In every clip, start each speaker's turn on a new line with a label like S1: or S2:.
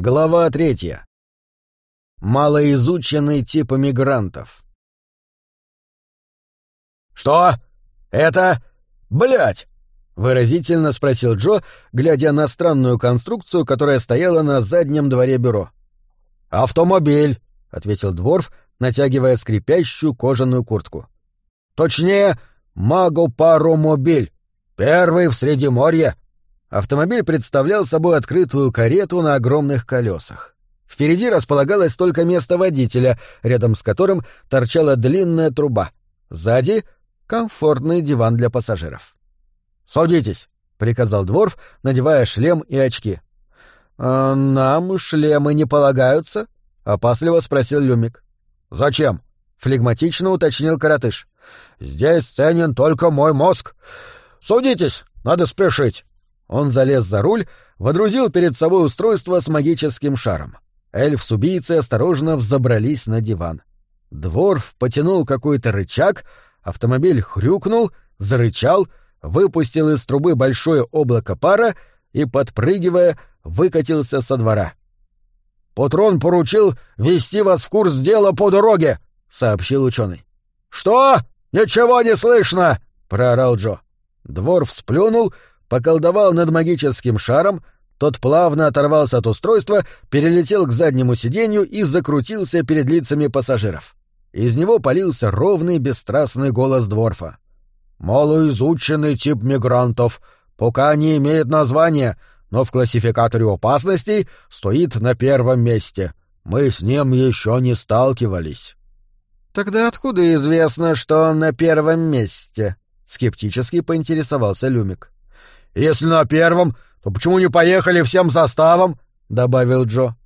S1: Глава третья. Малоизученный тип мигрантов.
S2: «Что? Это... блять!»
S1: — выразительно спросил Джо, глядя на странную конструкцию, которая стояла на заднем дворе бюро.
S2: «Автомобиль», — ответил Дворф,
S1: натягивая скрипящую кожаную куртку.
S2: «Точнее, магопаромобиль. Первый в Средиморье.
S1: Автомобиль представлял собой открытую карету на огромных колесах. Впереди располагалось только место водителя, рядом с которым торчала длинная труба. Сзади — комфортный диван для пассажиров.
S2: «Садитесь», — приказал Дворф, надевая шлем и очки.
S1: «А «Нам шлемы не полагаются?» — опасливо спросил Люмик.
S2: «Зачем?»
S1: — флегматично уточнил коротыш.
S2: «Здесь ценен только мой мозг. Судитесь, надо спешить».
S1: Он залез за руль, водрузил перед собой устройство с магическим шаром. Эльф с убийцей осторожно взобрались на диван. Дворф потянул какой-то рычаг, автомобиль хрюкнул, зарычал, выпустил из трубы большое облако пара и, подпрыгивая, выкатился со двора.
S2: «Патрон поручил вести вас в курс дела по дороге», — сообщил ученый. «Что? Ничего не слышно!» — проорал Джо.
S1: Дворф сплюнул поколдовал над магическим шаром, тот плавно оторвался от устройства, перелетел к заднему сиденью и закрутился перед лицами пассажиров. Из него полился ровный бесстрастный голос Дворфа.
S2: «Малоизученный тип мигрантов, пока не имеет названия, но в классификаторе опасностей стоит на первом месте. Мы с ним еще не сталкивались».
S1: «Тогда откуда известно, что он на первом месте?» — скептически поинтересовался Люмик.
S2: Если на первом, то почему не поехали всем составом?» — добавил Джо.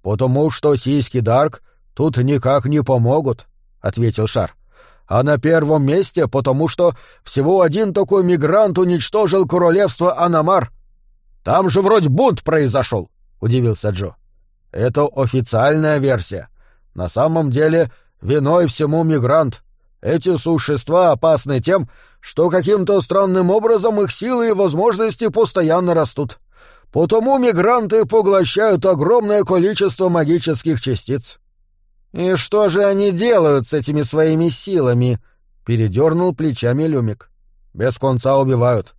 S1: «Потому что сиськи Дарк тут никак не помогут», — ответил Шар. «А на первом месте, потому что всего один такой мигрант уничтожил королевство Анамар».
S2: «Там же вроде бунт произошел», — удивился Джо.
S1: «Это официальная версия. На самом деле виной всему мигрант. Эти существа опасны тем, что каким-то странным образом их силы и возможности постоянно растут. Потому мигранты поглощают огромное количество магических частиц. «И что же они делают с этими своими силами?» — передернул плечами Люмик. «Без конца убивают.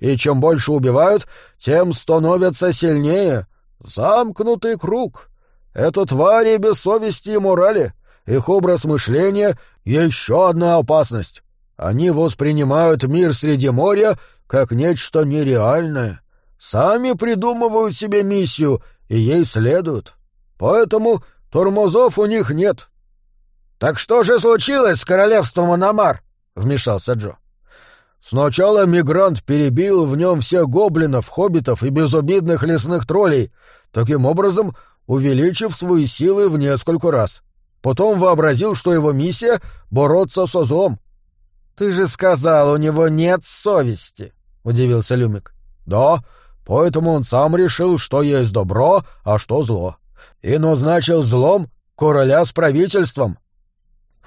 S1: И чем больше убивают, тем становятся сильнее. Замкнутый круг. Это твари без совести и морали. Их образ мышления — еще одна опасность. Они воспринимают мир среди моря как нечто нереальное. Сами придумывают себе миссию и ей следуют. Поэтому тормозов у них нет. — Так что же случилось с королевством Аномар? — вмешался Джо. Сначала мигрант перебил в нем всех гоблинов, хоббитов и безобидных лесных троллей, таким образом увеличив свои силы в несколько раз. Потом вообразил, что его миссия — бороться со злом. «Ты же сказал, у него нет совести», — удивился Люмик. «Да, поэтому он сам решил, что есть добро, а что зло. И назначил злом короля с правительством».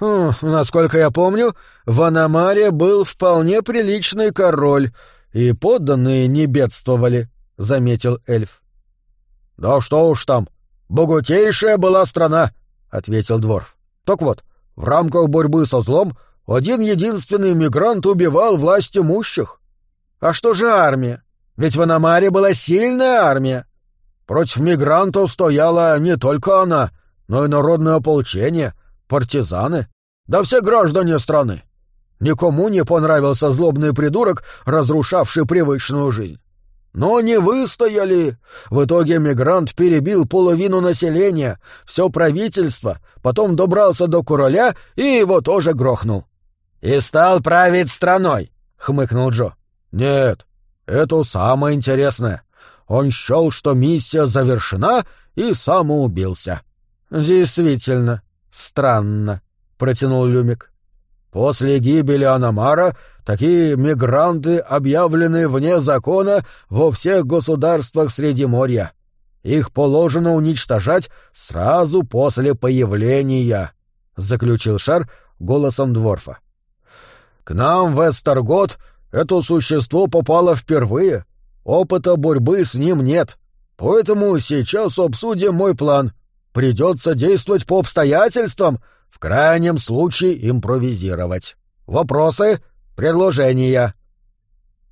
S1: Хм, насколько я помню, в Аномаре был вполне приличный король, и подданные не бедствовали, — заметил эльф. — Да что уж там, богатейшая была страна, — ответил Дворф. — Так вот, в рамках борьбы со злом один единственный мигрант убивал власть имущих. А что же армия? Ведь в Аномаре была сильная армия. Против мигрантов стояла не только она, но и народное ополчение, партизаны, да все граждане страны. Никому не понравился злобный придурок, разрушавший привычную жизнь. Но не выстояли. В итоге мигрант перебил половину населения, все правительство, потом добрался до короля и его тоже грохнул. «И стал править страной», — хмыкнул Джо. «Нет, это самое интересное. Он счел, что миссия завершена, и самоубился». «Действительно, странно», — протянул Люмик. «После гибели Аномара такие мигранты объявлены вне закона во всех государствах среди моря. Их положено уничтожать сразу после появления», — заключил Шар голосом Дворфа. К нам в Эстергот это существо попало впервые. Опыта борьбы с ним нет. Поэтому сейчас обсудим мой план. Придется действовать по обстоятельствам, в крайнем случае импровизировать. Вопросы? Предложения?»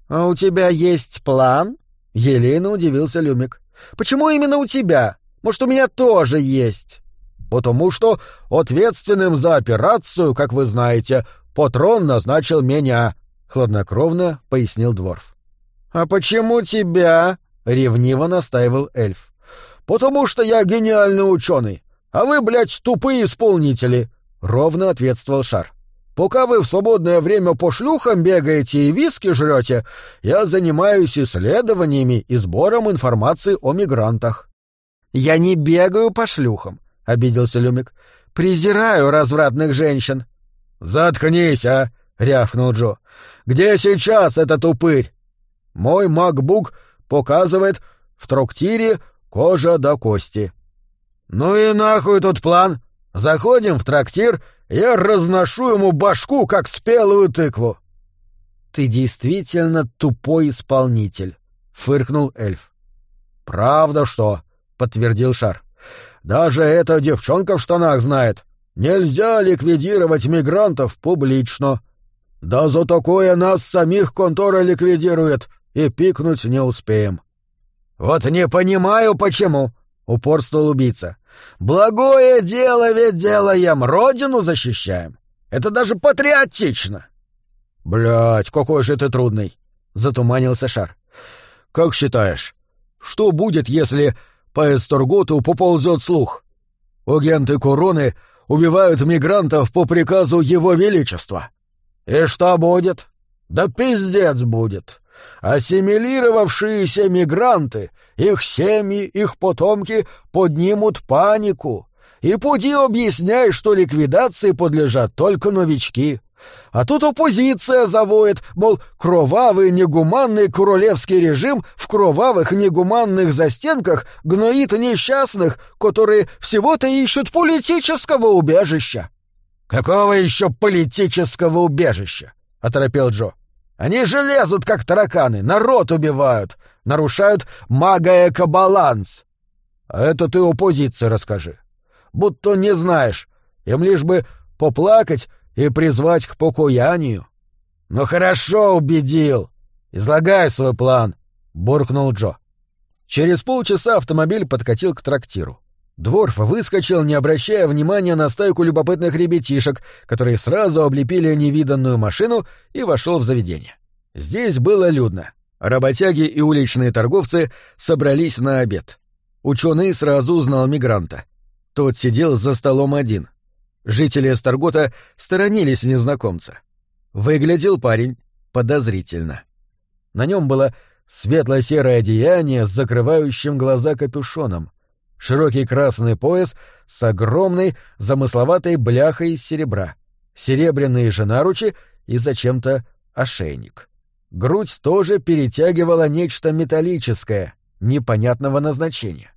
S2: «А у тебя есть план?» — Елена удивился Люмик. «Почему именно у тебя? Может, у меня тоже есть?»
S1: «Потому что ответственным за операцию, как вы знаете, Патрон назначил меня», — хладнокровно пояснил Дворф.
S2: «А почему тебя?» — ревниво настаивал эльф.
S1: «Потому что я гениальный ученый, а вы, блядь, тупые исполнители», — ровно ответствовал Шар. «Пока вы в свободное время по шлюхам бегаете и виски жрете, я занимаюсь исследованиями и сбором информации о мигрантах».
S2: «Я не бегаю по шлюхам», — обиделся Люмик. «Презираю развратных женщин».
S1: «Заткнись, а!» — рявкнул Джо. «Где сейчас этот упырь?» «Мой макбук показывает в трактире кожа до кости». «Ну и нахуй тут план? Заходим в трактир, я разношу ему башку, как спелую тыкву».
S2: «Ты действительно тупой исполнитель», — фыркнул эльф.
S1: «Правда что?» — подтвердил Шар. «Даже эта девчонка в штанах знает. Нельзя ликвидировать мигрантов публично. Да за такое нас самих контора ликвидирует, и пикнуть не успеем. Вот не понимаю, почему, упорствовал убийца. Благое дело ведь делаем, родину защищаем. Это даже патриотично. Блять, какой же ты трудный, затуманился шар. Как считаешь, что будет, если по Эстерготу поползет слух? Агенты короны убивают мигрантов по приказу Его Величества. И что будет? Да пиздец будет. Ассимилировавшиеся мигранты, их семьи, их потомки поднимут панику. И пути объясняй, что ликвидации подлежат только новички. А тут оппозиция завоет, мол, кровавый негуманный королевский режим в кровавых негуманных застенках гноит несчастных, которые всего-то ищут политического убежища. «Какого еще политического убежища?» — оторопел Джо. «Они же лезут, как тараканы, народ убивают, нарушают магоэкобаланс». «А это ты оппозиции расскажи. Будто не знаешь, им лишь бы поплакать и призвать к покуянию. «Ну хорошо, убедил. Излагай свой план», — буркнул Джо. Через полчаса автомобиль подкатил к трактиру. Дворф выскочил, не обращая внимания на стайку любопытных ребятишек, которые сразу облепили невиданную машину и вошел в заведение. Здесь было людно. Работяги и уличные торговцы собрались на обед. Ученый сразу узнал мигранта. Тот сидел за столом один — Жители Старгота сторонились незнакомца. Выглядел парень подозрительно. На нем было светло-серое одеяние с закрывающим глаза капюшоном, широкий красный пояс с огромной замысловатой бляхой из серебра, серебряные же наручи и зачем-то ошейник. Грудь тоже перетягивала нечто металлическое, непонятного назначения.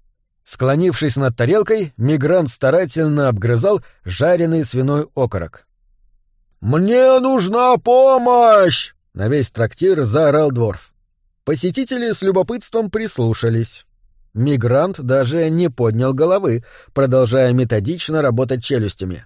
S1: Склонившись над тарелкой, мигрант старательно обгрызал жареный свиной окорок. «Мне нужна помощь!» — на весь трактир заорал Дворф. Посетители с любопытством прислушались. Мигрант даже не поднял головы, продолжая методично работать челюстями.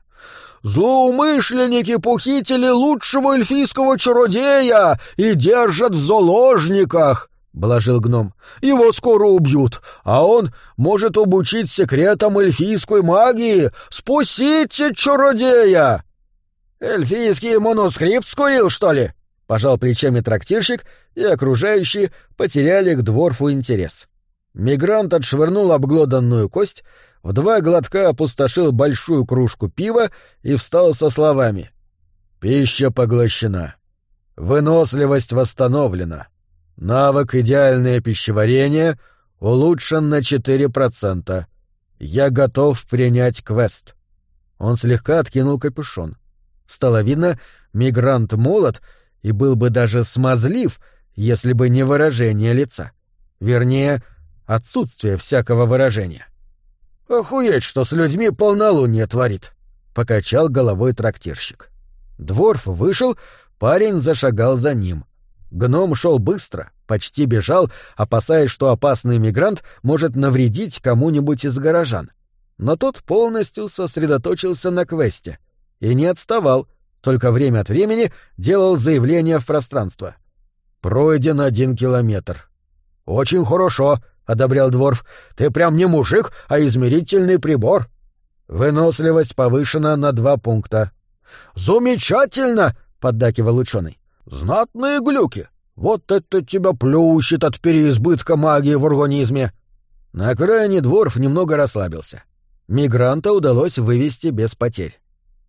S1: «Злоумышленники похитили лучшего эльфийского чародея и держат в заложниках!» блажил гном. «Его скоро убьют, а он может обучить секретам эльфийской магии. Спасите чародея!» «Эльфийский манускрипт скурил, что ли?» — пожал плечами трактирщик, и окружающие потеряли к дворфу интерес. Мигрант отшвырнул обглоданную кость, в два глотка опустошил большую кружку пива и встал со словами. «Пища поглощена. Выносливость восстановлена. Навык «Идеальное пищеварение» улучшен на 4%. Я готов принять квест. Он слегка откинул капюшон. Стало видно, мигрант молод и был бы даже смазлив, если бы не выражение лица. Вернее, отсутствие всякого выражения. «Охуеть, что с людьми полнолуние творит!» — покачал головой трактирщик. Дворф вышел, парень зашагал за ним —
S2: Гном шел быстро, почти бежал, опасаясь, что опасный мигрант может навредить кому-нибудь из горожан. Но тот полностью сосредоточился на квесте и не отставал, только время от времени делал заявление в пространство. «Пройден один километр». «Очень хорошо», — одобрял Дворф. «Ты прям не мужик, а измерительный прибор». Выносливость повышена на два пункта. «Замечательно!» — поддакивал ученый. «Знатные глюки! Вот это тебя плющит от переизбытка магии в организме!» На окраине Дворф немного расслабился. Мигранта удалось вывести без потерь.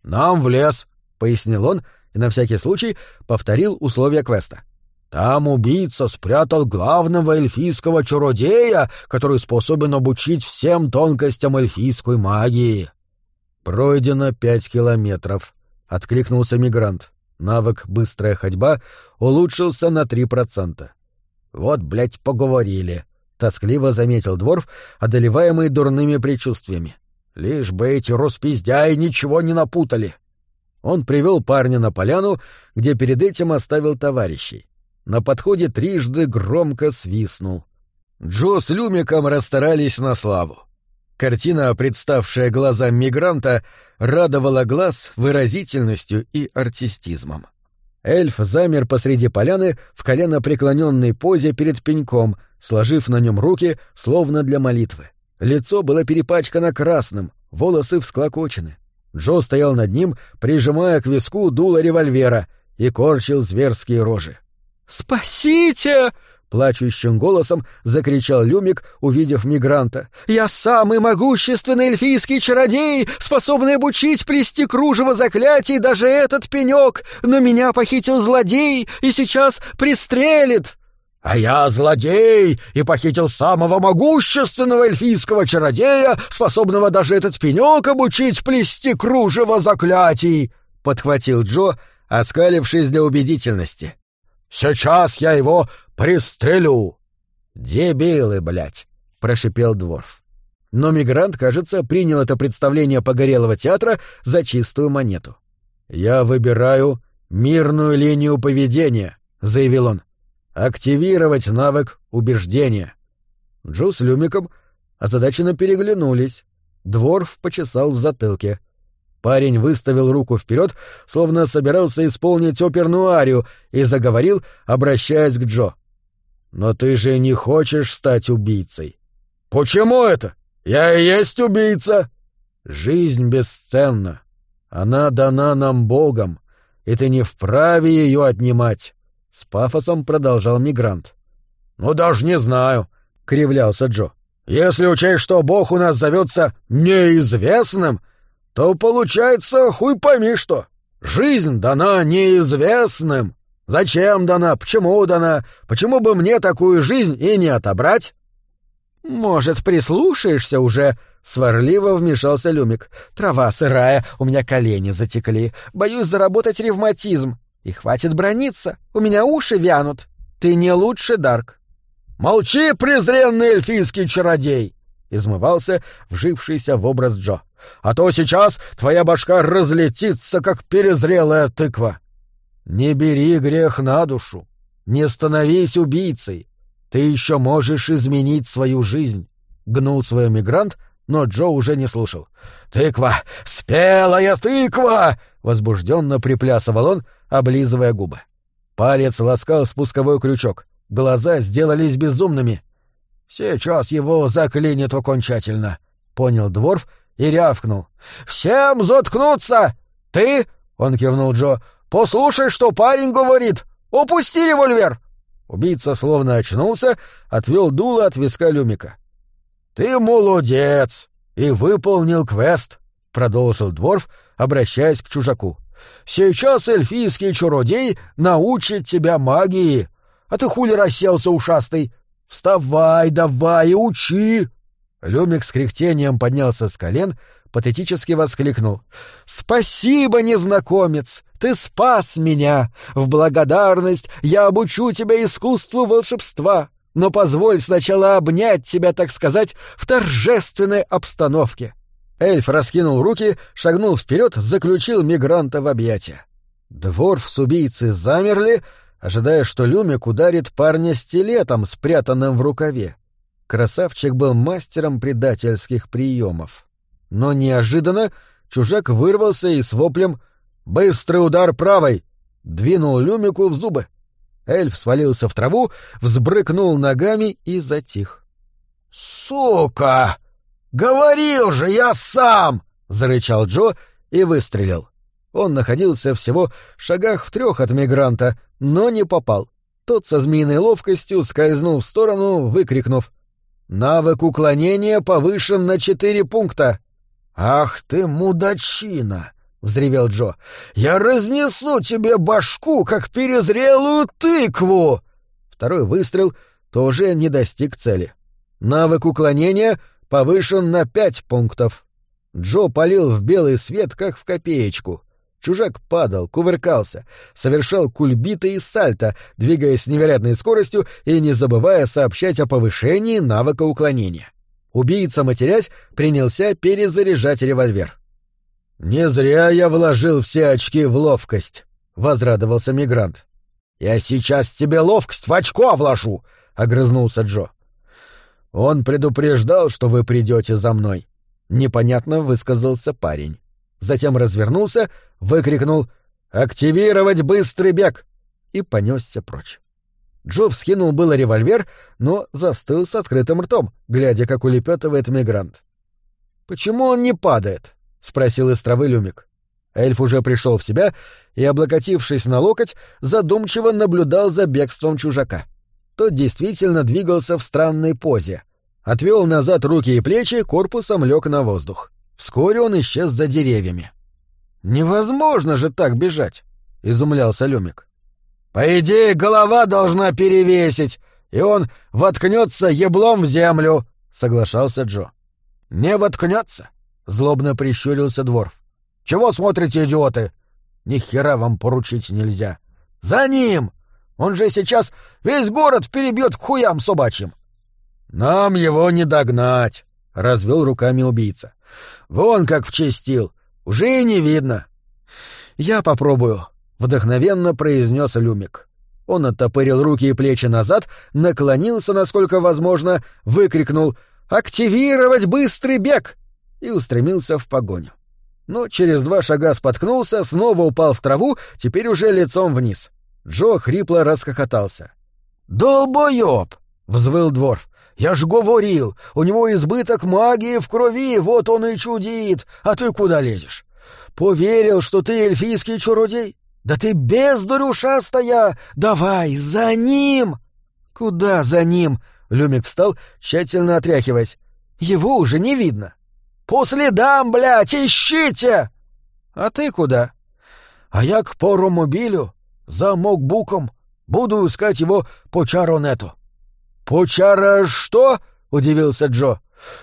S2: «Нам в лес», — пояснил он и на всякий случай повторил условия квеста. «Там убийца спрятал главного эльфийского чародея, который способен обучить всем тонкостям эльфийской магии». «Пройдено пять километров», — откликнулся мигрант. Навык «Быстрая ходьба» улучшился на три процента. «Вот, блядь, поговорили», — тоскливо заметил Дворф, одолеваемый дурными предчувствиями. Лишь бы эти распиздяи ничего не напутали. Он привел парня на поляну, где перед этим оставил товарищей. На подходе трижды громко свистнул. Джо с Люмиком расстарались на славу. Картина, представшая глазам мигранта, радовала глаз выразительностью и артистизмом. Эльф замер посреди поляны в колено преклоненной позе перед пеньком, сложив на нем руки, словно для молитвы. Лицо было перепачкано красным, волосы всклокочены. Джо стоял над ним, прижимая к виску дуло револьвера, и корчил зверские рожи. «Спасите!» — плачущим голосом закричал Люмик, увидев мигранта. «Я самый могущественный эльфийский чародей, способный обучить плести кружево заклятий даже этот пенек, но меня похитил злодей и сейчас пристрелит!» А я злодей и похитил самого могущественного эльфийского чародея, способного даже этот пенек обучить плести кружево заклятий!» — подхватил Джо, оскалившись для убедительности. «Сейчас я его пристрелю!» «Дебилы, блядь!» — прошипел Дворф. Но мигрант, кажется, принял это представление погорелого театра за чистую монету. «Я выбираю мирную линию поведения», — заявил он. Активировать навык убеждения. Джо с Люмиком озадаченно переглянулись. Дворф почесал в затылке. Парень выставил руку вперед, словно собирался исполнить оперную арию, и заговорил, обращаясь к Джо. «Но ты же не хочешь стать убийцей». «Почему это? Я и есть убийца!» «Жизнь бесценна. Она дана нам Богом, и ты не вправе ее отнимать. С пафосом продолжал мигрант. «Ну, даже не знаю», — кривлялся Джо. «Если учесть, что бог у нас зовется неизвестным, то получается хуй пойми что. Жизнь дана неизвестным. Зачем дана? Почему дана? Почему бы мне такую жизнь и не отобрать?» «Может, прислушаешься уже?» — сварливо вмешался Люмик. «Трава сырая, у меня колени затекли. Боюсь заработать ревматизм. И хватит брониться, у меня уши вянут. Ты не лучше, Дарк. Молчи, презренный эльфийский чародей! Измывался вжившийся в образ Джо. А то сейчас твоя башка разлетится, как перезрелая тыква. Не бери грех на душу. Не становись убийцей. Ты еще можешь изменить свою жизнь. Гнул свой мигрант, но Джо уже не слушал. «Тыква! Спелая тыква!» — возбужденно приплясывал он, облизывая губы. Палец ласкал спусковой крючок, глаза сделались безумными. «Сейчас его заклинит окончательно», — понял Дворф и рявкнул. «Всем заткнуться! Ты, — он кивнул Джо, — послушай, что парень говорит! Упусти револьвер!» Убийца словно очнулся, отвел дуло от виска Люмика. «Ты молодец и выполнил квест», — продолжил Дворф, обращаясь к чужаку. Сейчас эльфийский чародей научит тебя магии. А ты хули расселся, ушастый? Вставай, давай учи!» Люмик с кряхтением поднялся с колен, патетически воскликнул. «Спасибо, незнакомец! Ты спас меня! В благодарность я обучу тебя искусству волшебства, но позволь сначала обнять тебя, так сказать, в торжественной обстановке. Эльф раскинул руки, шагнул вперед, заключил мигранта в объятия. Дворф с убийцей замерли,
S1: ожидая, что Люмик ударит парня стилетом, спрятанным в рукаве. Красавчик был мастером предательских приемов. Но неожиданно чужак вырвался и с воплем «Быстрый удар правой!» двинул Люмику в зубы. Эльф свалился в траву, взбрыкнул ногами и затих.
S2: «Сука! Говорил же, я сам!» — зарычал Джо и выстрелил.
S1: Он находился всего шагах в трех от мигранта, но не попал. Тот со змеиной ловкостью скользнул в сторону, выкрикнув «Навык уклонения повышен на четыре пункта!»
S2: «Ах ты, мудачина!» — взревел Джо. «Я разнесу тебе башку, как перезрелую тыкву!»
S1: Второй выстрел тоже не достиг цели. Навык уклонения повышен на пять пунктов. Джо полил в белый свет, как в копеечку. Чужак падал, кувыркался, совершал кульбиты и сальто, двигаясь с невероятной скоростью и не забывая сообщать о повышении навыка уклонения. Убийца, матерясь, принялся перезаряжать револьвер. «Не зря я вложил все очки в ловкость», — возрадовался мигрант.
S2: «Я сейчас тебе ловкость в очко вложу», — огрызнулся Джо.
S1: «Он предупреждал, что вы придете за мной», — непонятно высказался парень. Затем развернулся, выкрикнул «Активировать быстрый бег!» и понесся прочь. Джо вскинул было револьвер, но застыл с открытым ртом, глядя, как улепетывает мигрант. «Почему он не падает?» — спросил из травы Люмик. Эльф уже пришел в себя и, облокотившись на локоть, задумчиво наблюдал за бегством чужака. Тот действительно двигался в странной позе. Отвел назад руки и плечи, корпусом лег на воздух. Вскоре он исчез за деревьями. «Невозможно же так бежать!» — изумлялся Люмик.
S2: «По идее, голова должна перевесить, и он воткнется еблом в землю», — соглашался Джо. «Не воткнется», — злобно прищурился Дворф. «Чего смотрите, идиоты? Ни хера вам поручить нельзя. За ним! Он же сейчас весь город перебьет к хуям собачьим».
S1: «Нам его не догнать», — развел руками убийца. Вон как вчистил. Уже и не видно. Я попробую, вдохновенно произнес Люмик. Он оттопырил руки и плечи назад, наклонился, насколько возможно, выкрикнул «Активировать быстрый бег!» и устремился в погоню. Но через два шага споткнулся, снова упал в траву, теперь уже лицом вниз. Джо хрипло расхохотался.
S2: «Долбоёб!» — взвыл Дворф. «Я ж говорил, у него избыток магии в крови, вот он и чудит, а ты куда лезешь? Поверил, что ты эльфийский чародей? Да ты бездарь ушастая! Давай, за ним!»
S1: «Куда за ним?» — Люмик встал, тщательно отряхиваясь. «Его уже не видно».
S2: «По следам, блядь, ищите!»
S1: «А ты куда?»
S2: «А я к поромобилю, за Мокбуком, буду искать его по чаронету».
S1: «Пучара что?» — удивился Джо.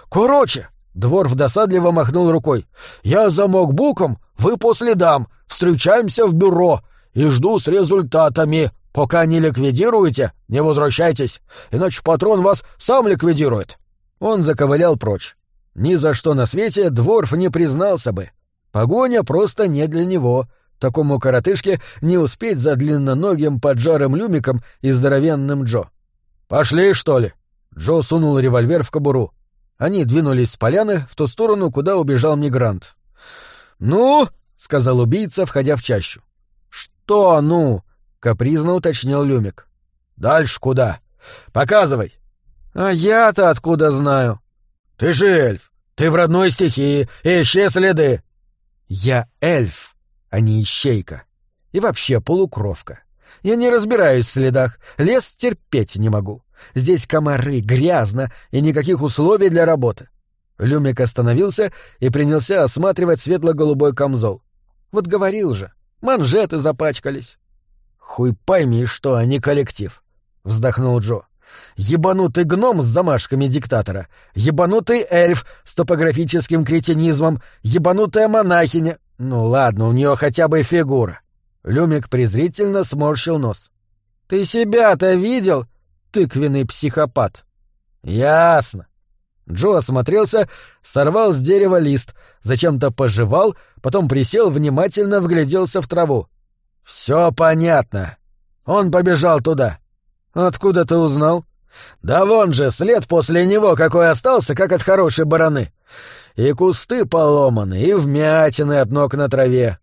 S2: «Короче!» — Дворф досадливо махнул рукой. «Я за Мокбуком, вы по следам, встречаемся в бюро и жду с результатами. Пока не ликвидируете, не возвращайтесь, иначе патрон вас сам ликвидирует».
S1: Он заковылял прочь. Ни за что на свете Дворф не признался бы. Погоня просто не для него. Такому коротышке не успеть за длинноногим поджарым люмиком и здоровенным Джо.
S2: «Пошли, что ли?»
S1: Джо сунул револьвер в кобуру. Они двинулись с поляны в ту сторону, куда убежал мигрант.
S2: «Ну?»
S1: — сказал убийца, входя в чащу. «Что «ну?» — капризно уточнил Люмик.
S2: «Дальше куда? Показывай!»
S1: «А я-то откуда знаю?»
S2: «Ты же эльф! Ты в родной стихии, ищи следы!»
S1: «Я эльф, а не ищейка. И вообще полукровка. Я не разбираюсь в следах, лес терпеть не могу. Здесь комары, грязно и никаких условий для работы. Люмик остановился и принялся осматривать светло-голубой камзол. Вот говорил же, манжеты запачкались.
S2: Хуй пойми, что они коллектив, вздохнул Джо. Ебанутый гном с замашками диктатора, ебанутый эльф с топографическим кретинизмом, ебанутая монахиня. Ну ладно, у нее хотя бы фигура.
S1: Люмик презрительно сморщил нос. «Ты себя-то видел, тыквенный психопат?»
S2: «Ясно».
S1: Джо осмотрелся, сорвал с дерева лист, зачем-то пожевал, потом присел, внимательно вгляделся в траву.
S2: «Все понятно.
S1: Он побежал туда».
S2: «Откуда ты узнал?»
S1: «Да вон же, след после него какой остался, как от хорошей бараны. И кусты поломаны, и вмятины от ног на траве.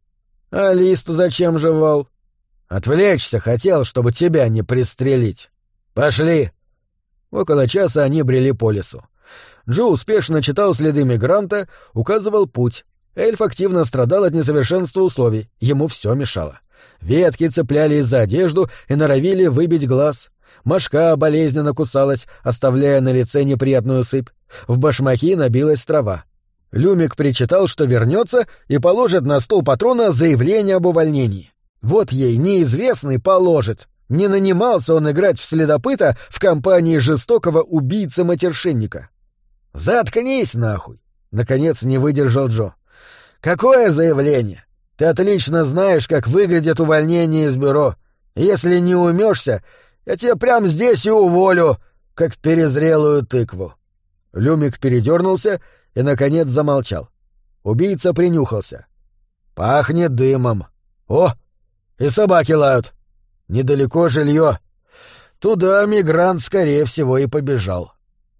S2: А лист зачем жевал?»
S1: «Отвлечься хотел, чтобы тебя не пристрелить. Пошли!»
S2: Около часа они брели по лесу. Джо успешно читал следы мигранта, указывал путь. Эльф активно страдал от несовершенства условий, ему все мешало. Ветки цеплялись за одежду и норовили выбить глаз. Мошка болезненно кусалась, оставляя на лице неприятную сыпь. В башмаки набилась трава. Люмик причитал, что вернется и положит на стол патрона заявление об увольнении. Вот ей неизвестный положит. Не нанимался он играть в следопыта в компании жестокого убийцы-матершинника. «Заткнись нахуй!» — наконец не выдержал Джо. «Какое заявление? Ты отлично знаешь, как выглядит увольнение из бюро. Если не умешься, я тебя прямо здесь и уволю, как перезрелую тыкву». Люмик передернулся и, наконец, замолчал. Убийца принюхался. «Пахнет дымом. О, и собаки лают. Недалеко жилье. Туда мигрант, скорее всего, и побежал.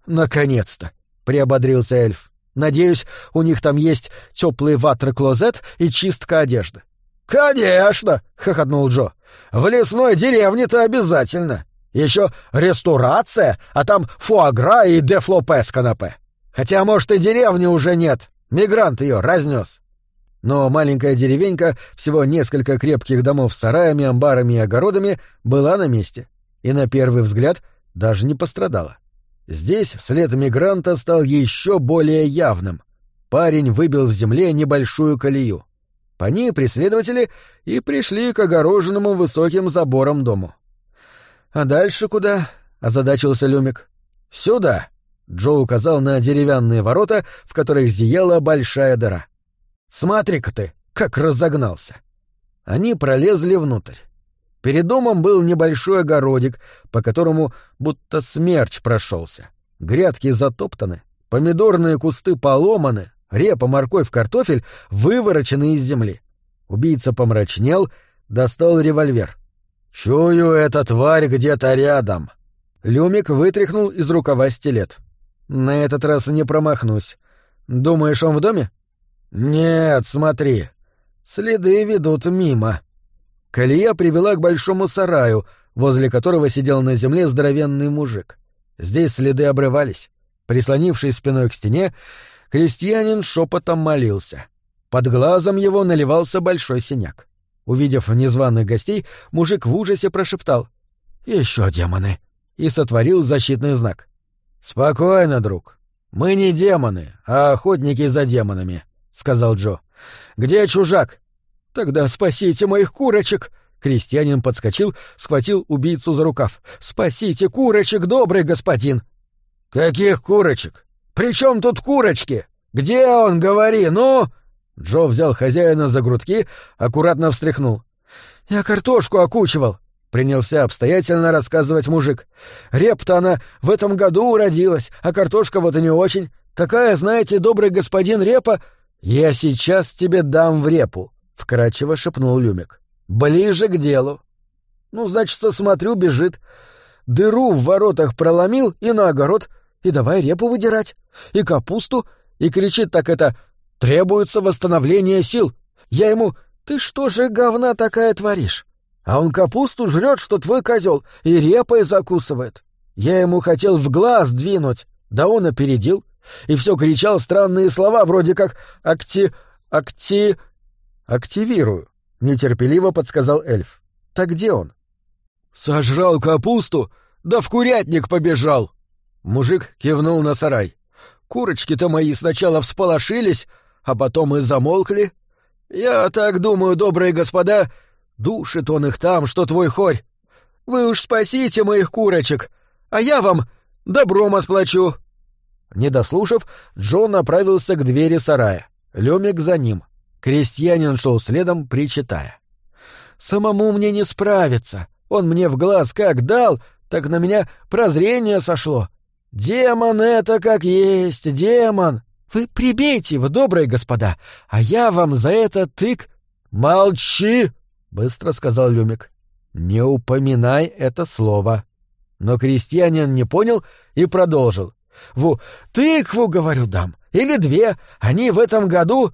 S2: Наконец-то, приободрился эльф. Надеюсь, у них там есть теплый ватер-клозет и чистка одежды. Конечно, хохотнул Джо. В лесной деревне-то обязательно. Еще ресторация, а там фуагра и дефлопе с канапе. Хотя, может, и деревни уже нет. Мигрант ее разнес. Но маленькая деревенька, всего несколько крепких домов с сараями, амбарами и огородами, была на месте. И на первый взгляд даже не пострадала. Здесь след мигранта стал еще более явным. Парень выбил в земле небольшую колею. По ней преследователи и пришли к огороженному высоким забором дому. «А дальше куда?» — озадачился Люмик. «Сюда!» — Джо указал на деревянные ворота, в которых зияла большая дыра. Смотри-ка ты, как разогнался. Они пролезли внутрь. Перед домом был небольшой огородик, по которому будто смерч прошелся. Грядки затоптаны, помидорные кусты поломаны, репа, морковь, картофель выворочены из земли. Убийца помрачнел, достал револьвер. «Чую, эта тварь где-то рядом». Люмик вытряхнул из рукава стилет. «На этот раз не промахнусь. Думаешь, он в доме?» «Нет, смотри. Следы ведут мимо». Колея привела к большому сараю, возле которого сидел на земле здоровенный мужик. Здесь следы обрывались. Прислонившись спиной к стене, крестьянин шепотом молился. Под глазом его наливался большой синяк. Увидев незваных гостей, мужик в ужасе прошептал «Еще демоны!» и сотворил защитный знак. «Спокойно, друг. Мы не демоны, а охотники за демонами. — сказал Джо. «Где чужак?» «Тогда спасите моих курочек!» Крестьянин подскочил, схватил убийцу за рукав. «Спасите курочек, добрый господин!» «Каких курочек? При чем тут курочки? Где он, говори, ну?» Джо взял хозяина за грудки, аккуратно встряхнул. «Я картошку окучивал», — принялся обстоятельно рассказывать мужик. «Реп-то она в этом году уродилась, а картошка вот и не очень. Такая, знаете, добрый господин Репа «Я сейчас тебе дам в репу», — вкрадчиво шепнул Люмик. «Ближе к делу». «Ну, значит, смотрю, бежит. Дыру в воротах проломил и на огород, и давай репу выдирать, и капусту, и кричит так это «Требуется восстановление сил». Я ему «Ты что же говна такая творишь?» А он капусту жрет, что твой козел, и репой закусывает. Я ему хотел в глаз двинуть, да он опередил и все кричал странные слова вроде как «акти... акти...» «Активирую», — нетерпеливо подсказал эльф. «Так где он?» «Сожрал капусту, да в курятник побежал!» Мужик кивнул на сарай. «Курочки-то мои сначала всполошились, а потом и замолкли. Я так думаю, добрые господа, душит он их там, что твой хорь. Вы уж спасите моих курочек, а я вам добром отплачу». Не дослушав, Джон направился к двери сарая. Лемик за ним. Крестьянин шел следом, причитая. «Самому мне не справиться. Он мне в глаз как дал, так на меня прозрение сошло. Демон это как есть, демон. Вы прибейте его, добрые господа, а я вам за это тык...» «Молчи!» — быстро сказал Люмик.
S1: «Не упоминай это слово». Но крестьянин не понял и продолжил. «Ву, тыкву, говорю, дам, или две, они в этом году...»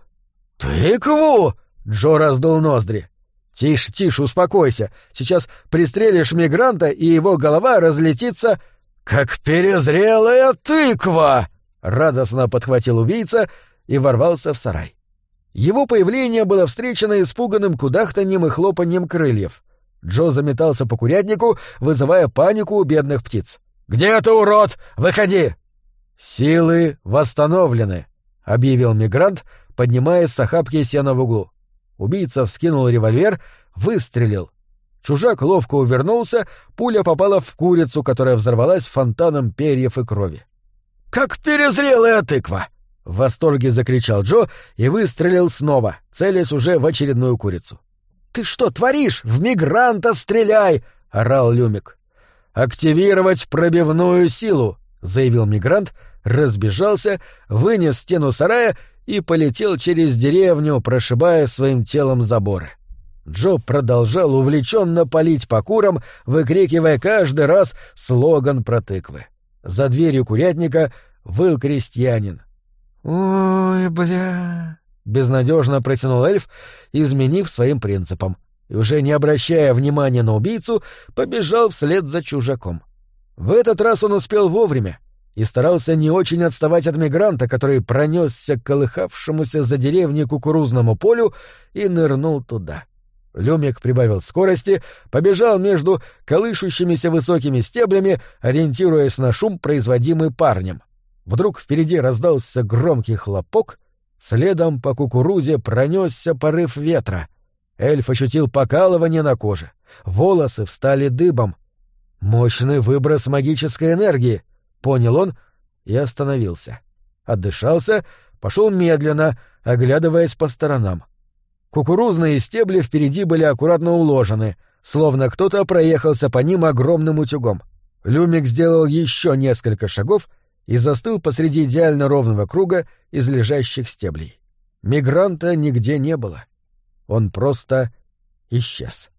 S1: «Тыкву!» — Джо раздул ноздри. «Тише, тише, успокойся. Сейчас пристрелишь мигранта, и его голова разлетится...» «Как перезрелая тыква!» — радостно подхватил убийца и ворвался в сарай. Его появление было встречено испуганным кудахтаньем и хлопаньем крыльев. Джо заметался по курятнику, вызывая панику у бедных птиц. «Где ты, урод? Выходи!» «Силы восстановлены», — объявил мигрант, поднимаясь с охапки сена в углу. Убийца вскинул револьвер, выстрелил. Чужак ловко увернулся, пуля попала в курицу, которая взорвалась фонтаном перьев и крови. «Как перезрелая тыква!» — в восторге закричал Джо и выстрелил снова, целясь уже в очередную курицу. «Ты что творишь? В мигранта стреляй!» — орал Люмик. «Активировать пробивную силу!» — заявил мигрант, разбежался, вынес стену сарая и полетел через деревню, прошибая своим телом заборы. Джо продолжал увлеченно палить по курам, выкрикивая каждый раз слоган про тыквы. За дверью курятника выл крестьянин. «Ой, бля...» — безнадежно протянул эльф, изменив своим принципам, и уже не обращая внимания на убийцу, побежал вслед за чужаком. В этот раз он успел вовремя и старался не очень отставать от мигранта, который пронесся к колыхавшемуся за деревней кукурузному полю и нырнул туда. Люмик прибавил скорости, побежал между колышущимися высокими стеблями, ориентируясь на шум, производимый парнем. Вдруг впереди раздался громкий хлопок, следом по кукурузе пронесся порыв ветра. Эльф ощутил покалывание на коже, волосы встали дыбом. Мощный выброс магической энергии — понял он и остановился. Отдышался, пошел медленно, оглядываясь по сторонам. Кукурузные стебли впереди были аккуратно уложены, словно кто-то проехался по ним огромным утюгом. Люмик сделал еще несколько шагов и застыл посреди идеально ровного круга из лежащих стеблей. Мигранта нигде не было. Он просто исчез.